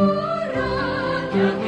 Ora,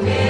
again.